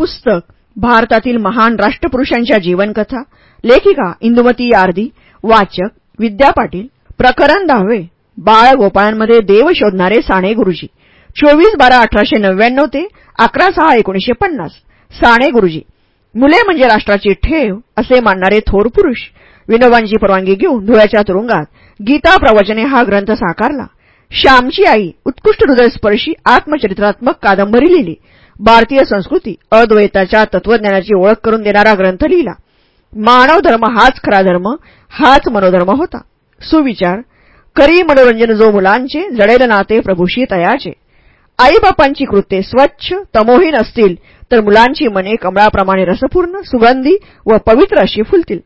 पुस्तक भारतातील महान राष्ट्रपुरुषांच्या जीवनकथा लेखिका इंदुमती यार्दी वाचक विद्या पाटील प्रकरण दहावे बाळ गोपाळांमध्ये देव शोधणारे साने गुरुजी. चोवीस बारा अठराशे नव्याण्णव ते अकरा सहा एकोणीशे पन्नास. साने गुरुजी. मुले म्हणजे राष्ट्राची ठेव असे मानणारे थोर पुरुष. विनोबांची परवानगी घेऊन धुळ्याच्या तुरुंगात गीता प्रवचने हा ग्रंथ साकारला. श्यामची आई उत्कृष्ट हृदयस्पर्शी आत्मचरित्रात्मक कादंबरी लिहिली. भारतीय संस्कृती अद्वैताच्या तत्वज्ञानाची ओळख करून देणारा ग्रंथ लिहिला. मानव धर्म हाच खरा धर्म हाच मनोधर्म होता. सुविचार करी मनोरंजन जो मुलांचे जडेल नाते प्रभूशी तयाचे. आईबापांची कृत्ये स्वच्छ तमोहीन असतील तर मुलांची मने कमळाप्रमाणे रसपूर्ण सुगंधी व पवित्र अशी फुलतील.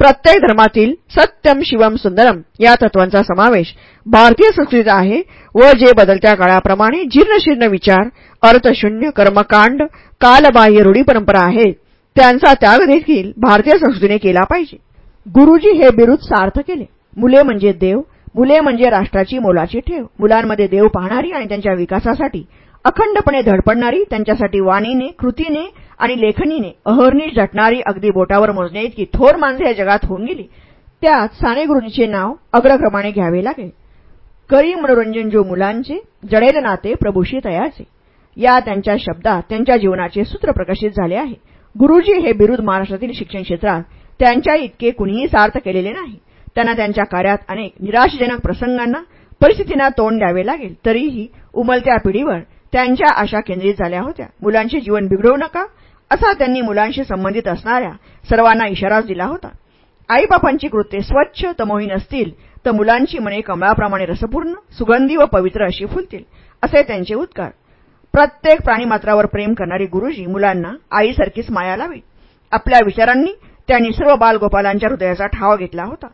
प्रत्येक धर्मातील सत्यम शिवम सुंदरम या तत्वांचा समावेश भारतीय संस्कृतीत आहे व जे बदलत्या काळाप्रमाणे जीर्णशीर्ण विचार अर्थशून्य कर्मकांड कालबाह्य रूढी परंपरा आहेत. त्यांचा त्याग देखील भारतीय संस्कृतीने केला पाहिजे. गुरुजी हे बिरुद सार्थ केले. मुले म्हणजे देव मुले म्हणजे राष्ट्राची मोलाची ठेव. मुलांमध्ये देव पाहणारी आणि त्यांच्या विकासासाठी अखंडपणे धडपडणारी त्यांच्यासाठी वाणीने कृतीने आणि लेखनीने अहर्निश झटणारी अगदी बोटावर मोजण्याइतकी इतकी थोर माणसे या जगात होऊन गेली. त्यात साने गुरुजीचे नाव अग्रक्रमाने घ्यावे लागेल. करी मनोरंजन जो मुलांचे जडेल नाते प्रभूशी तयाचे या त्यांच्या शब्दात त्यांच्या जीवनाचे सूत्र प्रकाशित झाले आहे. गुरुजी हे बिरुद महाराष्ट्रातील शिक्षण क्षेत्रात त्यांच्या इतके कुणीही सार्थ केलेले नाही. त्यांना त्यांच्या कार्यात अनेक निराशजनक प्रसंगांना परिस्थितींना तोंड द्यावे लागेल. तरीही उमलत्या पिढीवर त्यांच्या आशा केंद्रित झाल्या होत्या. मुलांचे जीवन बिघडवू नका. असा त्यांनी मुलांशी संबंधित असणाऱ्या सर्वांना इशाराच दिला होता. आईबापांची कृत्ये स्वच्छ तमोहीन असतील तर मुलांची मने कमळाप्रमाणे रसपूर्ण सुगंधी व पवित्र अशी फुलतील असे त्यांचे उद्गार. प्रत्येक प्राणीमात्रावर प्रेम करणारी गुरुजी मुलांना आईसारखीच माया लावी. आपल्या विचारांनी त्यांनी सर्व बालगोपालांच्या हृदयाचा ठाव घेतला होता.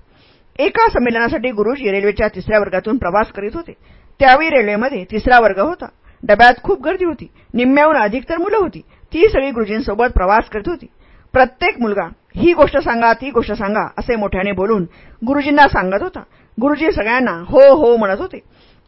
एका संमेलनासाठी गुरुजी रेल्वेच्या तिसऱ्या वर्गातून प्रवास करीत होते. त्यावेळी रेल्वेमध्ये तिसरा वर्ग होता. डब्यात खूप गर्दी होती. निम्म्याहून अधिक तर मुलं होती. ती सगळी गुरुजींसोबत प्रवास करत होती. प्रत्येक मुलगा ही गोष्ट सांगा ती गोष्ट सांगा असे मोठ्याने बोलून गुरुजींना सांगत होता. गुरुजी सगळ्यांना हो हो म्हणत होते.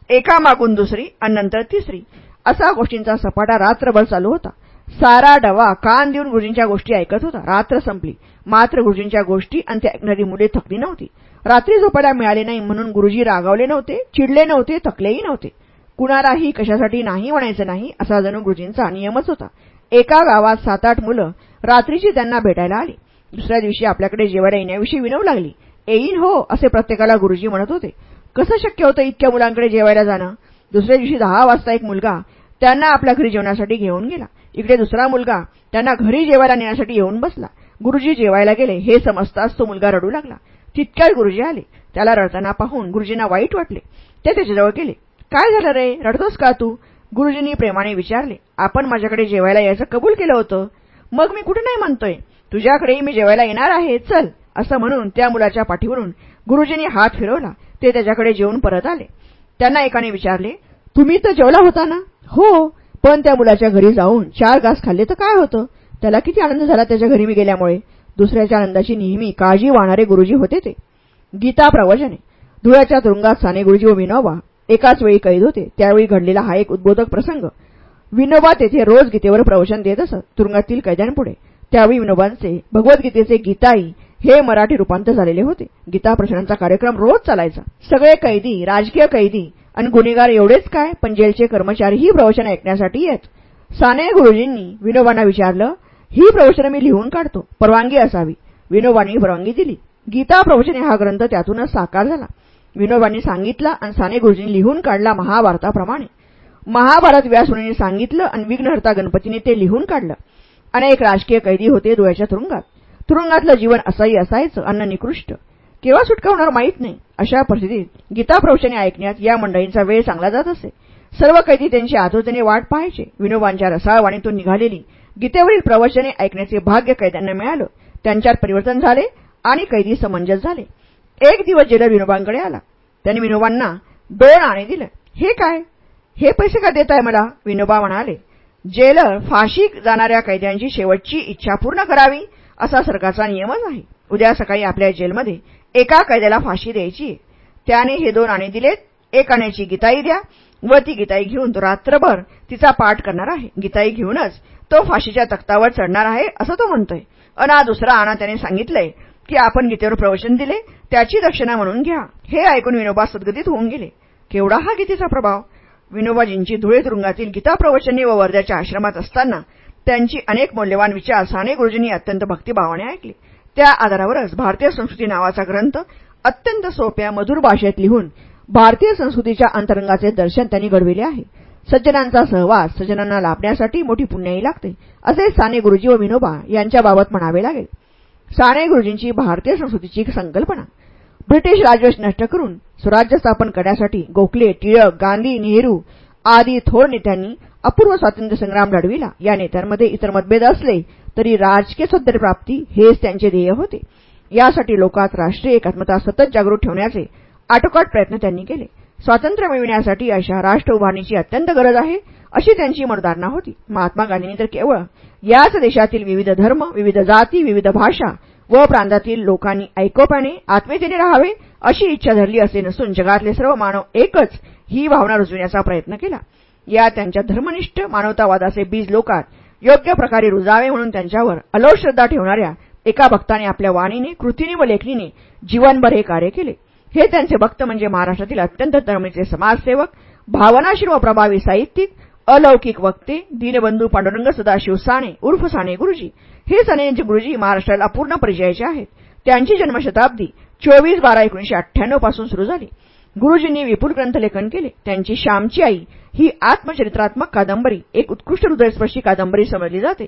एका मागून दुसरी आणि नंतर तिसरी. असा गोष्टींचा सपाटा रात्रभर चालू होता. सारा डवा कान देऊन गुरुजींच्या गोष्टी ऐकत होता. रात्र संपली. मात्र गुरुजींच्या गोष्टी आणि ते ऐकणारी मुले थकली नव्हती. रात्री झोपायला मिळाले नाही म्हणून गुरुजी रागावले नव्हते चिडले नव्हते थकलेही नव्हते. कुणालाही कशासाठी नाही म्हणायचं नाही असा जणू गुरुजींचा नियमच होता. एका गावात सात आठ मुलं रात्रीची त्यांना भेटायला आली. दुसऱ्या दिवशी आपल्याकडे जेवायला येण्याविषयी विनवू लागली. येईन हो असे प्रत्येकाला गुरुजी म्हणत होते. कसं शक्य होतं इतक्या मुलांकडे जेवायला जाणं? दुसऱ्या दिवशी दहा वाजता एक मुलगा त्यांना आपल्या घरी जेवण्यासाठी घेऊन गेला. इकडे दुसरा मुलगा त्यांना घरी जेवायला नेण्यासाठी येऊन बसला. गुरुजी जेवायला गेले. हे समजताच तो मुलगा रडू लागला. तितक्यात गुरुजी आले. त्याला रडताना पाहून गुरुजींना वाईट वाटले. ते त्याच्याजवळ गेले. काय झालं रे? रडतोस का तू? गुरुजींनी प्रेमाने विचारले आपण माझ्याकडे जेवायला यायचं कबूल केलं होतं? मग मी कुठे नाही म्हणतोय तुझ्याकडेही मी जेवायला येणार आहे चल. असं म्हणून त्या मुलाच्या पाठीवरून गुरुजींनी हात फिरवला. ते त्याच्याकडे जेवून परत आले. त्यांना एकाने विचारले तुम्ही तर जेवला होता ना? हो पण त्या मुलाच्या घरी जाऊन चार घास खाल्ले तर काय होतं? त्याला किती आनंद झाला त्याच्या घरी मी गेल्यामुळे. दुसऱ्याच्या आनंदाची नेहमी काळजी वाहणारे गुरुजी होते ते. गीता प्रवचने. धुळ्याच्या तुरुंगात साने गुरुजी व विनोबा एकाच वेळी कैद होते. त्यावेळी घडलेला हा एक उद्बोधक प्रसंग. विनोबा तेथे रोज गीतेवर प्रवचन देत असत. तुरुंगातील कैद्यांपुढे. त्यावेळी विनोबांचे भगवद्गीतेचे गीताई हे मराठी रूपांतर झालेले होते. गीता प्रश्नांचा कार्यक्रम रोज चालायचा. सगळे कैदी राजकीय कैदी आणि गुन्हेगार एवढेच काय? पण जेलचे कर्मचारीही प्रवचन ऐकण्यासाठी येत. साने गुरुजींनी विनोबांना विचारलं ही प्रवचनं मी लिहून काढतो. परवानगी असावी. विनोबांनी परवानगी दिली. गीता प्रवचने हा ग्रंथ त्यातूनच साकार झाला. विनोबांनी सांगितला आणि साने गुरुजींनी लिहून काढला महाभारताप्रमाणे. महाभारत व्यासमुनींनी सांगितलं आणि विघ्नहर्ता गणपतीने ते लिहून काढलं. अनेक राजकीय कैदी होते डोळ्याच्या तुरुंगात. तुरुंगातलं जीवन असंही असायचं अन्न निकृष्ट. केव्हा सुटका होणार माहीत नाही. अशा परिस्थितीत गीता प्रवचने ऐकण्यात या मंडळींचा वेळ चांगला जात असे. सर्व कैदी त्यांची आतुरतेने वाट पाहायचे. विनोबांच्या रसाळवाणीतून निघालेली गीतेवरील प्रवचने ऐकण्याचे भाग्य कैद्यांना मिळालं. त्यांच्यात परिवर्तन झाले आणि कैदी समंजस झाले. एक दिवस जेलर विनोबांकडे आला. त्याने विनोबांना दोन आणे दिले. हे काय? हे पैसे का देताय मला? विनोबा म्हणाले जेलर फाशी जाणाऱ्या कैद्यांची शेवटची इच्छा पूर्ण करावी असा सरकारचा नियमच आहे. उद्या सकाळी आपल्या जेलमध्ये एका कैद्याला फाशी द्यायची त्याने हे दोन आणे दिलेत. एक आण्याची गीताई द्या व ती गीताई घेऊन तो रात्रभर तिचा पाठ करणार आहे. गीताई घेऊनच तो फाशीच्या तख्तावर चढणार आहे असं तो म्हणतोय. अना दुसरा आणा त्याने सांगितलंय की आपण गीतेवर प्रवचन दिले त्याची दक्षिणा म्हणून घ्या. हे ऐकून विनोबा सद्गतीत होऊन गेले. केवढा हा गीतेचा प्रभाव? विनोबाजींची धुळे तुरुंगातील गीता प्रवचने व वर्ध्याच्या आश्रमात असताना त्यांची अनेक मौल्यवान विचार साने गुरुजींनी अत्यंत भक्तिभावाने ऐकले. त्या आधारावरच भारतीय संस्कृती नावाचा ग्रंथ अत्यंत सोप्या मधुर भाषेत लिहून भारतीय संस्कृतीच्या अंतरंगाचे दर्शन त्यांनी घडविले आहे. सज्जनांचा सहवास सज्जनांना लाभण्यासाठी मोठी पुण्याही लागते असे साने गुरुजी व विनोबा यांच्याबाबत म्हणावे लागेल. साने गुरुजींची भारतीय संस्कृतीची संकल्पना. ब्रिटिश राजवश नष्ट करून स्वराज्य स्थापन करण्यासाठी गोखले टिळक गांधी नेहरू आदी थोर नेत्यांनी अपूर्व स्वातंत्र्य संग्राम लढविला. या नेत्यांमध्ये इतर मतभेद असले तरी राजकीय प्राप्ती हेच त्यांचे ध्येय होते. यासाठी लोकात राष्ट्रीय एकात्मता सतत जागृत ठेवण्याचे आटोकाट प्रयत्न त्यांनी केले. स्वातंत्र्य मिळविण्यासाठी अशा राष्ट्र उभारणीची अत्यंत गरज आहे. अशी त्यांची मनधारणा होती. महात्मा गांधींनी तर केवळ याच देशातील विविध धर्म विविध जाती विविध भाषा व प्रांतातील लोकांनी ऐकोप्याने आत्मीयतेने राहावे अशी इच्छा धरली असे नसून जगातले सर्व मानव एकच ही भावना रुजविण्याचा प्रयत्न केला. या त्यांच्या धर्मनिष्ठ मानवतावादाचे बीज लोकात योग्य प्रकारे रुजावे म्हणून त्यांच्यावर अलोट श्रद्धा ठेवणाऱ्या एका भक्ताने आपल्या वाणीने कृतीने व लेखणीने जीवनभर हे कार्य केले. हे त्यांचे भक्त म्हणजे महाराष्ट्रातील अत्यंत धर्मीचे समाजसेवक भावनाशील व प्रभावी साहित्यिक अलौकिक वक्ते दीनबंधू पांडुरंग सदाशिव साने उर्फ साने गुरुजी. हे साने गुरुजी महाराष्ट्राला पूर्ण परिचयाचे आहेत. त्यांची जन्मशताब्दी चोवीस बारा एकोणीशे अठ्ठ्याण्णवपासून सुरू झाली. गुरुजींनी विपुल ग्रंथलेखन केले. त्यांची श्यामची आई ही आत्मचरित्रात्मक कादंबरी एक उत्कृष्ट हृदयस्पर्शी कादंबरी समजली जाते.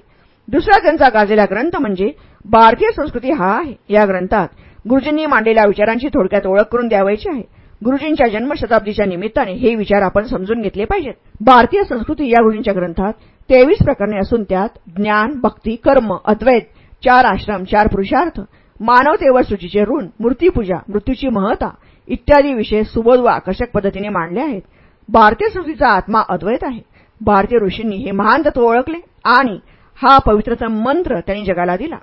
दुसरा त्यांचा गाजलेला ग्रंथ म्हणजे भारतीय संस्कृती हा आहे. या ग्रंथात गुरुजींनी मांडलेल्या विचारांची थोडक्यात ओळख करून द्यावायची आहे. गुरुजींच्या जन्मशताब्दीच्या निमित्ताने हे विचार आपण समजून घेतले पाहिजेत. भारतीय संस्कृती या गुरुजींच्या ग्रंथात तेवीस प्रकरणे असून त्यात ज्ञान भक्ती कर्म अद्वैत चार आश्रम चार पुरुषार्थ मानवतेवर सूचीचे ऋण मूर्तीपूजा मृत्यूची महता इत्यादी विषय सुबोध व आकर्षक पद्धतीने मांडले आहेत. भारतीय संस्कृतीचा आत्मा अद्वैत आहे. भारतीय ऋषींनी हे महान तत्व ओळखले आणि हा पवित्रतम मंत्र त्यांनी जगाला दिला.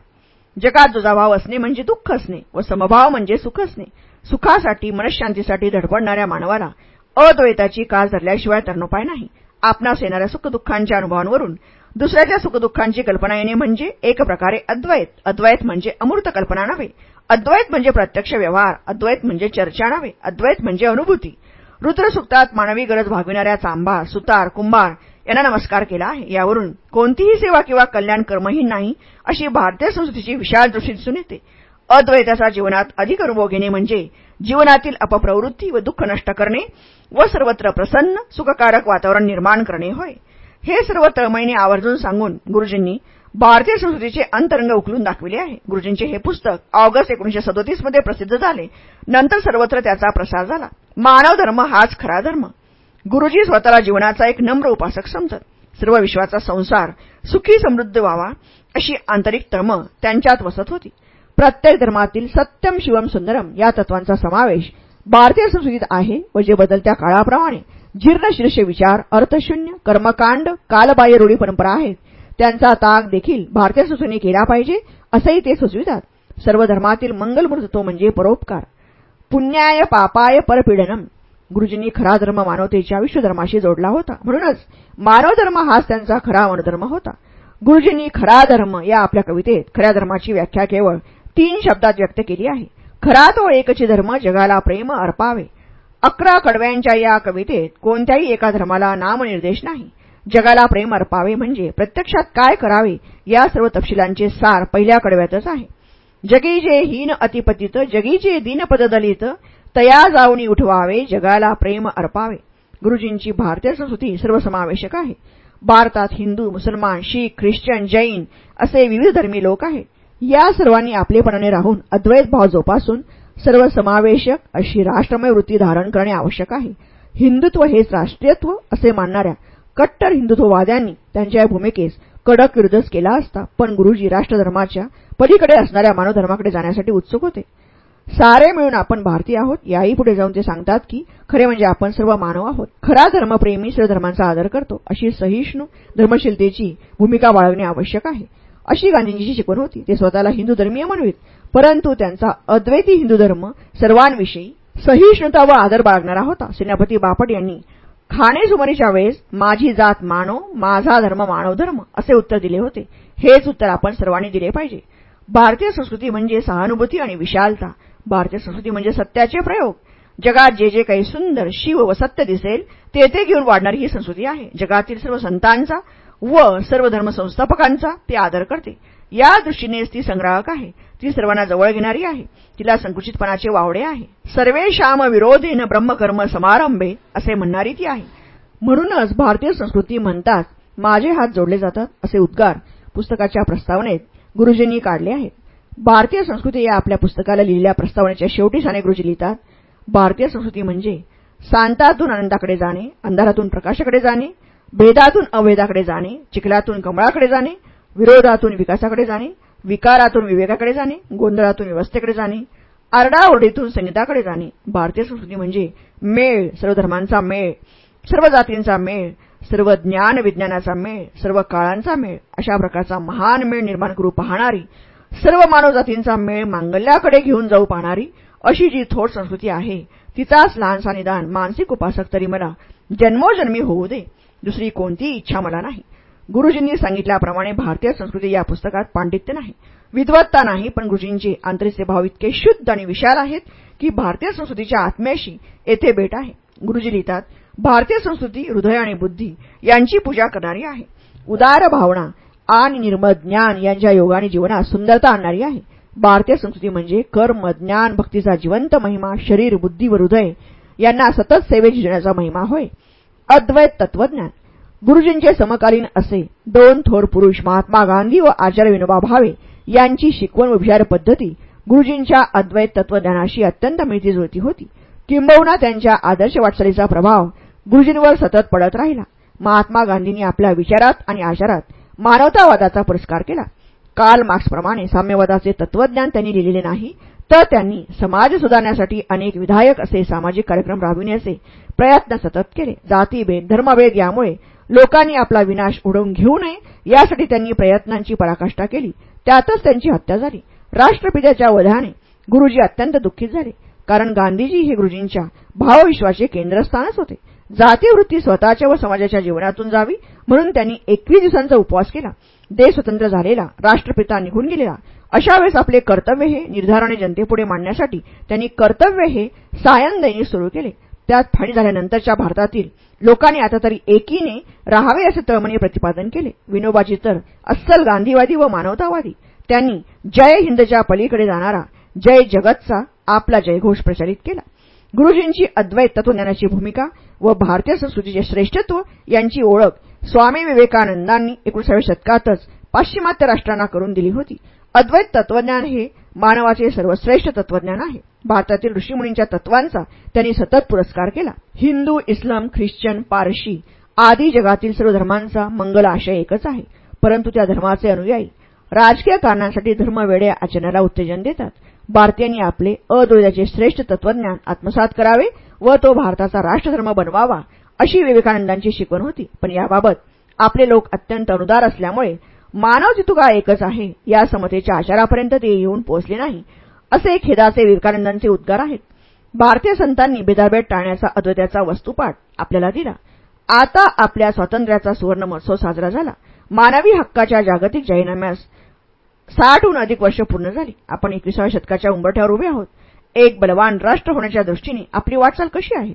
जगात दुजाभाव असणे म्हणजे दुःख असणे व समभाव म्हणजे सुख असणे. सुखासाठी मनशांतीसाठी धडपडणाऱ्या मानवाला अद्वैताची कास धरल्याशिवाय तरणोपाय नाही. आपणास येणाऱ्या सुखदुःखांच्या अनुभवांवरून दुसऱ्याच्या सुखदुःखांची कल्पना येणे म्हणजे एक प्रकारे अद्वैत. अद्वैत म्हणजे अमूर्त कल्पना नव्हे. अद्वैत म्हणजे प्रत्यक्ष व्यवहार. अद्वैत म्हणजे चर्चा नव्हे. अद्वैत म्हणजे अनुभूती. रुद्रसुक्तात मानवी गरज भागविणाऱ्या चांभार सुतार कुंभार यांना नमस्कार केला आहे. यावरून कोणतीही सेवा किंवा कल्याण कर्मही नाही अशी भारतीय संस्कृतीची विशाल दृष्टी दिसून येते. अद्वैताचा जीवनात अधिक अनुभव घेणे म्हणजे जीवनातील अपप्रवृत्ती व दुःख नष्ट करणे व सर्वत्र प्रसन्न सुखकारक वातावरण निर्माण करणे होय. हे सर्व तळमळीने आवर्जून सांगून गुरुजींनी भारतीय संस्कृतीचे अंतरंग उकलून दाखविले आहे. गुरुजींचे हे पुस्तक ऑगस्ट एकोणीशे सदोतीसमध्ये प्रसिद्ध झाले. नंतर सर्वत्र त्याचा प्रसार झाला. मानव धर्म हाच खरा धर्म. गुरुजी स्वतःला जीवनाचा एक नम्र उपासक समजत. सर्व विश्वाचा संसार सुखी समृद्ध व्हावा अशी आंतरिक तळमळ त्यांच्यात वसत होती. प्रत्येक धर्मातील सत्यम शिवम सुंदरम या तत्वांचा समावेश भारतीय संस्कृतीत आहे व जे बदलत्या काळाप्रमाणे जीर्णशीर्ष विचार अर्थशून्य कर्मकांड कालबाह्य रूढी परंपरा आहेत. त्यांचा ताग देखील भारतीय संस्कृतीने केला पाहिजे असंही ते सुचवितात. सर्व धर्मातील मंगलमूर्त तो म्हणजे परोपकार. पुण्याय पापाय परपीडनम. गुरुजींनी खरा धर्म मानवतेच्या विश्वधर्माशी जोडला होता. म्हणूनच मानव धर्म हाच त्यांचा खरा वनधर्म होता. गुरुजींनी खरा धर्म या आपल्या कवितेत खऱ्या धर्माची व्याख्या केवळ तीन शब्दात व्यक्त केली आहे. खरा तो एकची धर्म जगाला प्रेम अर्पावे. अकरा कडव्यांच्या या कवितेत कोणत्याही एका धर्माला नामनिर्देश नाही. जगाला प्रेम अर्पावे म्हणजे प्रत्यक्षात काय करावे या सर्व तपशिलांचे सार पहिल्या कडव्यातच आहे. जगीजे हीन अतिपतित जगीचे दिनपद दलित तया जाऊनी उठवावे जगाला प्रेम अर्पावे. गुरुजींची भारतीय संस्कृती सर्वसमावेशक आहे. भारतात हिंदू मुसलमान शीख ख्रिश्चन जैन असे विविध धर्मी लोक आहेत. या सर्वांनी आपलेपणाने राहून अद्वैत भाव जोपासून सर्वसमावेशक अशी राष्ट्रमय वृत्ती धारण करणे आवश्यक आहे. हिंदुत्व हेच राष्ट्रीयत्व असे मानणाऱ्या कट्टर हिंदुत्ववाद्यांनी त्यांच्या भूमिकेस कडक विरोधच केला असता पण गुरुजी राष्ट्रधर्माच्या पलीकडे असणाऱ्या मानवधर्माकडे जाण्यासाठी उत्सुक होते. सारे मिळून आपण भारतीय आहोत याही पुढे जाऊन ते सांगतात की खरे म्हणजे आपण सर्व मानव आहोत. खरा धर्मप्रेमी सर्व धर्मांचा आदर करतो अशी सहिष्णू धर्मशीलतेची भूमिका बाळगणे आवश्यक आहे. अशी गांधींची शिकवण होती. ते स्वतःला हिंदू धर्मीय म्हणवीत. परंतु त्यांचा अद्वैती हिंदू धर्म सर्वांविषयी सहिष्णुता व आदर बाळगणारा होता. सेनापती बापट यांनी खाणेसुमारीच्या वेळेस माझी जात मानो माझा धर्म मानव धर्म असे उत्तर दिले होते. हेच उत्तर आपण सर्वांनी दिले पाहिजे. भारतीय संस्कृती म्हणजे सहानुभूती आणि विशालता. भारतीय संस्कृती म्हणजे सत्याचे प्रयोग. जगात जे जे काही सुंदर शिव व सत्य दिसेल ते ते घेऊन वाढणारी ही संस्कृती आहे. जगातील सर्व संतांचा व सर्व धर्मसंस्थापकांचा ते आदर करते. या दृष्टीनेच ती संग्राहक आहे. ती सर्वांना जवळ घेणारी आहे. तिला संकुचितपणाचे वावडे आहे. सर्वे श्याम विरोधेन ब्रह्मकर्म समारंभे असे म्हणणारी ती आहे. म्हणूनच भारतीय संस्कृती म्हणतात माझे हात जोडले जातात असे उद्गार पुस्तकाच्या प्रस्तावनेत गुरुजींनी काढले आहेत. भारतीय संस्कृती या आपल्या पुस्तकाला लिहिलेल्या प्रस्तावनेच्या शेवटी साने गुरुजी लिहितात भारतीय संस्कृती म्हणजे सांतातून आनंदाकडे जाणे अंधारातून प्रकाशाकडे जाणे भेदातून अभेदाकडे जाणे चिखलातून कमळाकडे जाणे विरोधातून विकासाकडे जाणे विकारातून विवेकाकडे जाणे गोंधळातून व्यवस्थेकडे जाणे आरडाओरडीतून संगीताकडे जाणे. भारतीय संस्कृती म्हणजे मेळ सर्व धर्मांचा मेळ सर्व जातींचा मेळ सर्व ज्ञान विज्ञानाचा मेळ सर्व काळांचा मेळ अशा प्रकारचा महान मेळ निर्माण करू पाहणारी सर्व मानवजातींचा मेळ मांगल्याकडे घेऊन जाऊ पाहणारी अशी जी थोड संस्कृती आहे तिचाच लहानसा निदान मानसिक उपासक तरी मला जन्मोजन्मी होऊ दे. दुसरी कोणतीही इच्छा मला नाही. गुरुजींनी सांगितल्याप्रमाणे भारतीय संस्कृती या पुस्तकात पांडित्य नाही. विद्वत्ता नाही पण गुरुजींचे आंतरिकचे भाव इतके शुद्ध आणि विशाल आहेत की भारतीय संस्कृतीच्या आत्म्याशी येथे भेट आहे. गुरुजी लिहितात भारतीय संस्कृती हृदय आणि बुद्धी यांची पूजा करणारी आहे. उदार भावना आणि निर्मळ ज्ञान यांच्या योगाने जीवनात सुंदरता आणणारी आहे. भारतीय संस्कृती म्हणजे कर्म ज्ञान भक्तीचा जिवंत महिमा शरीर बुद्धी व हृदय यांना सतत सेवे झिजण्याचा महिमा होय. अद्वैत तत्वज्ञान गुरुजींचे समकालीन असे दोन थोर पुरुष महात्मा गांधी व आचार्य विनोबा भावे यांची शिकवण उभियार पद्धती गुरुजींच्या अद्वैत तत्वज्ञानाशी अत्यंत मिळती जुळती होती. किंबहुना त्यांच्या आदर्श वाटचालीचा प्रभाव गुरुजींवर सतत पडत राहिला. महात्मा गांधींनी आपल्या विचारात आणि आचारात मानवतावादाचा पुरस्कार केला. काल मार्क्सप्रमाणे साम्यवादाचे तत्वज्ञान त्यांनी लिहिलेले नाही तर त्यांनी समाज सुधारण्यासाठी अनेक विधायक असे सामाजिक कार्यक्रम राबविण्याचे प्रयत्न सतत केले. जातीभेद धर्मभेद यामुळे लोकांनी आपला विनाश उडवून घेऊ नये यासाठी त्यांनी प्रयत्नांची पराकाष्ठा केली. त्यातच त्यांची हत्या झाली. राष्ट्रपित्याच्या वधाने गुरुजी अत्यंत दुःखित झाले. कारण गांधीजी हे गुरुजींच्या भावविश्वाचे केंद्रस्थानच होते. जातीवृत्ती स्वतःच्या व समाजाच्या जीवनातून जावी म्हणून त्यांनी एकवीस दिवसांचा उपवास केला. देश स्वतंत्र झालेला राष्ट्रपिता निघून गेलेला. अशा वेळेस आपले कर्तव्य हे निर्धाराने जनतेपुढे मांडण्यासाठी त्यांनी कर्तव्य हे सायन दैनिक सुरू केले. त्यात फाळी झाल्यानंतरच्या भारतातील लोकांनी आता तरी एकीने राहावे असे तळमणी प्रतिपादन केले. विनोबाजी तर अस्सल गांधीवादी व मानवतावादी. त्यांनी जय हिंदच्या पलीकडे जाणारा जय जगतचा आपला जयघोष प्रचारित केला. गुरुजींची अद्वैत तत्वज्ञानाची भूमिका व भारतीय संस्कृतीचे श्रेष्ठत्व यांची ओळख स्वामी विवेकानंदांनी एकोणीसाव्या शतकातच पाश्चिमात्य राष्ट्रांना करून दिली होती. अद्वैत तत्वज्ञान हे मानवाचे सर्वश्रेष्ठ तत्वज्ञान आहे. भारतातील ऋषीमुनींच्या तत्वांचा त्यांनी सतत पुरस्कार केला. हिंदू इस्लाम ख्रिश्चन पारशी आदी जगातील सर्व धर्मांचा मंगल आशय एकच आहे. परंतु त्या धर्माचे अनुयायी राजकीय कारणांसाठी धर्मवेड्या आचरणाला उत्तेजन देतात. भारतीयांनी आपले अद्वैताचे श्रेष्ठ तत्वज्ञान आत्मसात करावे व तो भारताचा राष्ट्रधर्म बनवावा अशी विवेकानंदांची शिकवण होती. पण याबाबत आपले लोक अत्यंत अनुदार असल्यामुळे मानव जितुका एकच आहे या समतेच्या आचारापर्यंत ते येऊन पोहोचले नाही असे खेदाचे विवेकानंदांचे उद्गार आहेत. भारतीय संतांनी भेदाभेद टाळण्याचा अद्वैताचा वस्तुपाठ आपल्याला दिला. आता आपल्या स्वातंत्र्याचा सुवर्ण महोत्सव साजरा झाला. मानवी हक्काच्या जागतिक जाहीरनाम्यास साठहून अधिक वर्ष पूर्ण झाली. आपण एकविसाव्या शतकाच्या उंबरठ्यावर उभे आहोत. एक बलवान राष्ट्र होण्याच्या दृष्टीने आपली वाटचाल कशी आहे?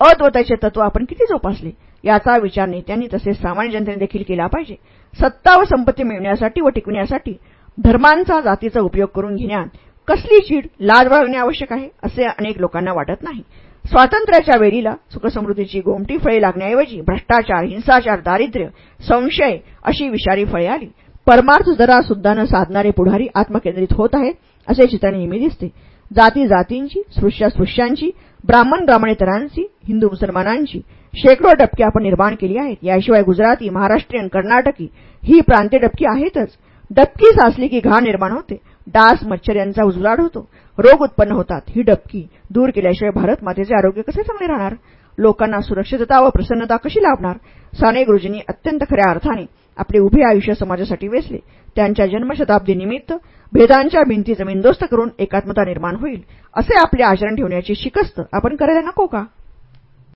अद्वैताचे तत्व आपण किती जोपासले? याचा विचार नेत्यांनी तसेच सामान्य जनतेने देखील केला पाहिजे. सत्ता व संपत्ती मिळवण्यासाठी व टिकविण्यासाठी धर्मांचा जातीचा उपयोग करून घेण्यात कसली चीड लाज बाळगणे आवश्यक आहे असे अनेक लोकांना वाटत नाही. स्वातंत्र्याच्या वेळीला सुखसमृद्धीची गोमटी फळे लागण्याऐवजी भ्रष्टाचार हिंसाचार दारिद्र्य संशय अशी विषारी फळे आली. परमार्थ जरा सुद्धा न साधणारे पुढारी आत्मकेंद्रित होत आहेत असे चित्र नेहमी दिसते. जाती जातींची स्पृश्या स्पृश्यांची ब्राह्मण ब्राह्मणेतरांची हिंदू मुसलमानांची शेकडो डबकी आपण निर्माण केली आहेत. याशिवाय गुजराती महाराष्ट्रीयन कर्नाटकी ही प्रांतीय डबकी आहेतच. डबकी साचली की घाण निर्माण होते. डास मच्छर यांचा उजलाड होतो. रोग उत्पन्न होतात. ही डबकी दूर केल्याशिवाय भारत मातेचे आरोग्य कसे चांगले राहणार? लोकांना सुरक्षितता व प्रसन्नता कशी लाभणार? साने गुरुजींनी अत्यंत खऱ्या अर्थाने आपले उभे आयुष्य समाजासाठी वेचले. त्यांच्या जन्मशताब्दीनिमित्त भेदांच्या भिंती जमीनदोस्त करून एकात्मता निर्माण होईल असे आपले आचरण ठेवण्याची शिकस्त आपण करायला नको का?